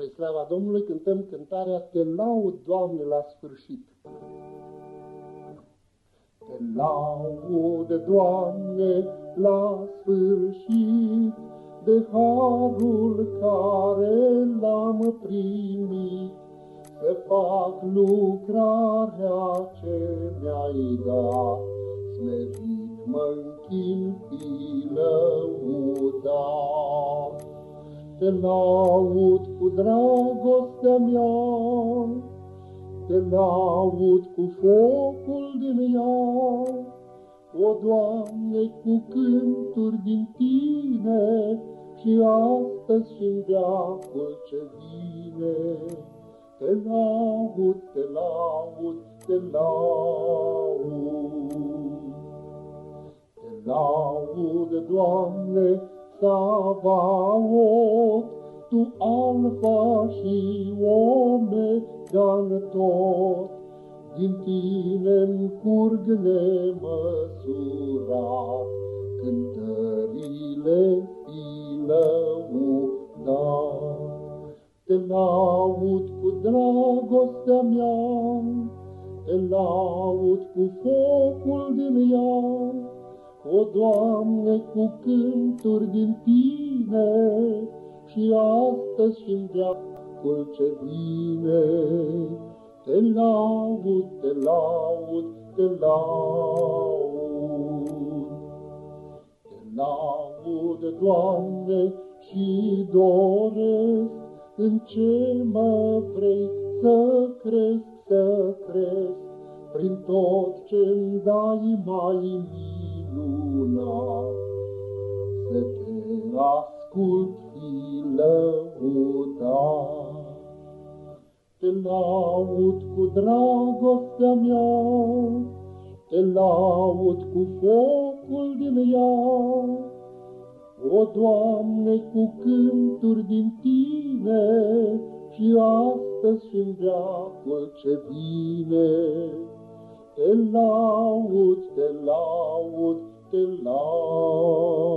Spre slava Domnului cântăm cântarea Te laud, Doamne, la sfârșit. Te laud, Doamne, la sfârșit, de harul care l-am primit, să fac lucrarea ce mi-ai dat, smerit mă-nchin fi lăudat. Te laud cu dragostea mea, Te laud cu focul din ea, O, Doamne, cu cânturi din Tine, Și astăzi și în veacul ce vine. Te laud, te laud, te laud. Te laud, Doamne, Savaot, Tu Alfa și Omega în tot, Din Tine-mi curg nemăsurat, Cântările fi lăudat. Te laud cu dragostea mea, Te laud cu focul din ea, o, Doamne, cu cânturi din Tine, Și astăzi și în veacul ce vine, Te laud, te laud, te laud. Te laud, Doamne, și doresc în ce mă vrei să cresc, să cresc, prin tot ce-mi dai mai mie luna, să te ascult fi lăudat. Te laud cu dragostea mea, te laud cu focul din ea, O, Doamne, cu cânturi din Tine, și astăzi și în veacul ce vine. Te laud, te laud, te laud.